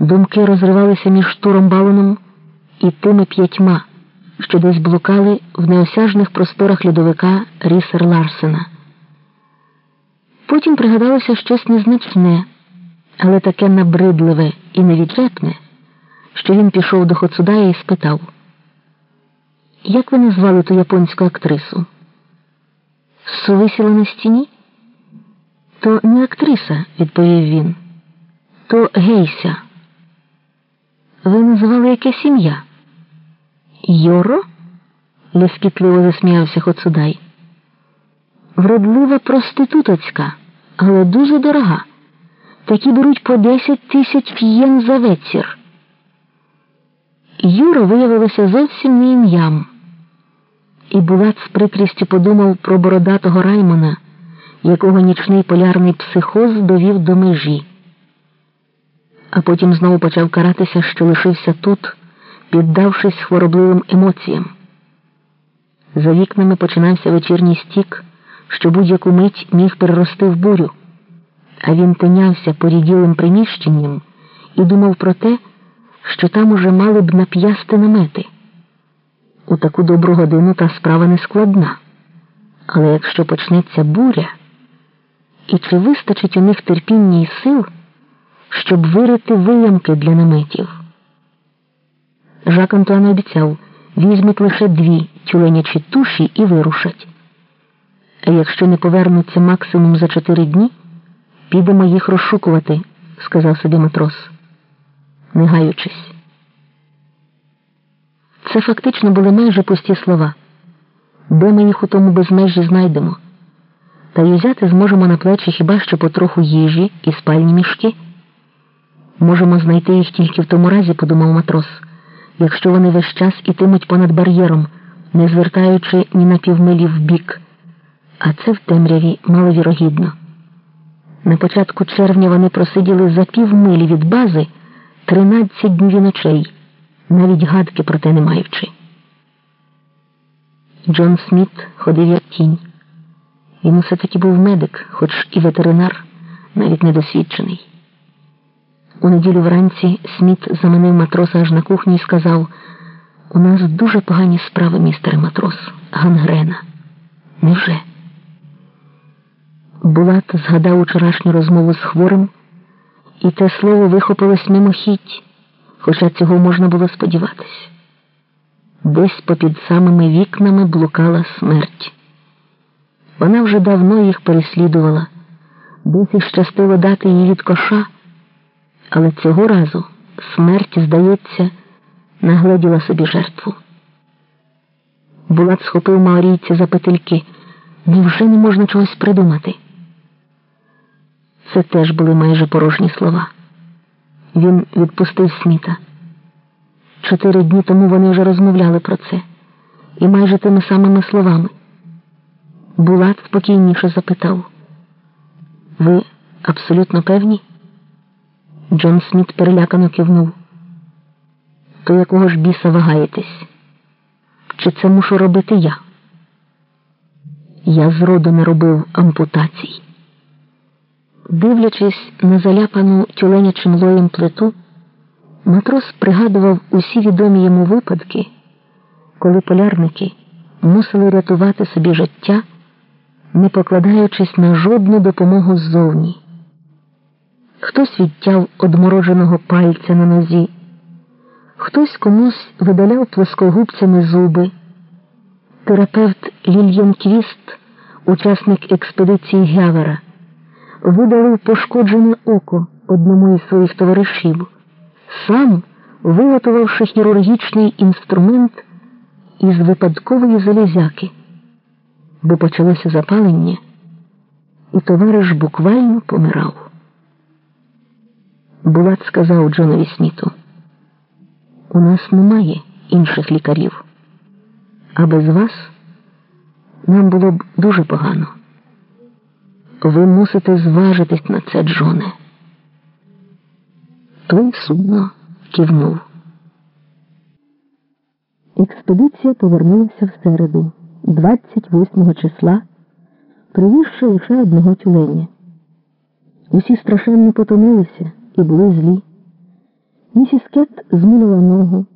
Думки розривалися між Туром Балоном і тими п'ятьма, що десь блукали в неосяжних просторах льодовика Рісер Ларсена. Потім пригадалося щось незначне, але таке набридливе і невідлепне, що він пішов до Хоцудая і спитав, як ви назвали ту японську актрису? Сувисіла на стіні? То не актриса, відповів він, то гейся. Ви називали яке сім'я? Йоро? лескітливо засміявся Хоцудай. Вродлива проститутоцька, але дуже дорога. Такі беруть по 10 тисяч єн за вечір. Юра виявилося зовсім не ім'ям. І Булат з прикрістю подумав про бородатого Раймона, якого нічний полярний психоз довів до межі. А потім знову почав каратися, що лишився тут, піддавшись хворобливим емоціям. За вікнами починався вечірній стік, що будь-яку мить міг перерости в бурю, а він тинявся поріділим приміщенням і думав про те, що там уже мали б нап'ясти намети. У таку добру годину та справа не складна. Але якщо почнеться буря, і чи вистачить у них терпіння і сил, щоб вирити виямки для наметів? Жак Антуан обіцяв, візьмуть лише дві тюленячі туші і вирушать. А якщо не повернуться максимум за чотири дні, підемо їх розшукувати, сказав собі матрос, не гаючись. Це фактично були майже пусті слова. Де ми їх у тому безмежжі знайдемо? Та й взяти зможемо на плечі хіба що потроху їжі і спальні мішки. Можемо знайти їх тільки в тому разі, подумав матрос, якщо вони весь час ітимуть понад бар'єром, не звертаючи ні на півмилі в бік. А це в темряві маловірогідно. На початку червня вони просиділи за півмилі від бази 13 днів і ночей навіть гадки про те не маючи. Джон Сміт ходив як тінь. Він усе таки був медик, хоч і ветеринар, навіть недосвідчений. У неділю вранці Сміт заманив матроса аж на кухню і сказав: У нас дуже погані справи, містере матрос, Гангрена. Невже? Булат згадав учорашню розмову з хворим, і те слово вихопилось мимохідь хоча цього можна було сподіватися. Десь попід самими вікнами блукала смерть. Вона вже давно їх переслідувала, досі щастило дати її від коша, але цього разу смерть, здається, нагледіла собі жертву. Булат схопив маорійця за петельки. Невже не можна чогось придумати? Це теж були майже порожні слова. Він відпустив сміта. Чотири дні тому вони вже розмовляли про це, і майже тими самими словами. Булат спокійніше запитав. Ви абсолютно певні? Джон Сміт перелякано кивнув. То якого ж біса вагаєтесь? Чи це мушу робити я? Я зроду не робив ампутацій. Дивлячись на заляпану тюленячим лоєм плиту, матрос пригадував усі відомі йому випадки, коли полярники мусили рятувати собі життя, не покладаючись на жодну допомогу ззовні. Хтось відтяв одмороженого пальця на нозі, хтось комусь видаляв плоскогубцями зуби. Терапевт Лільєн Квіст, учасник експедиції Гявера видалив пошкоджене око одному із своїх товаришів, сам виготовивши хірургічний інструмент із випадкової залізяки, бо почалося запалення, і товариш буквально помирав. Булат сказав Джонові Сміту, у нас немає інших лікарів, а без вас нам було б дуже погано. Ви мусите зважитись на це, Джоне. Той сумно кивнув. Експедиція повернулася в середу, 28 числа, привізши лише одного тюленя. Усі страшенно потомилися і були злі. Місіс Кет змінила ногу.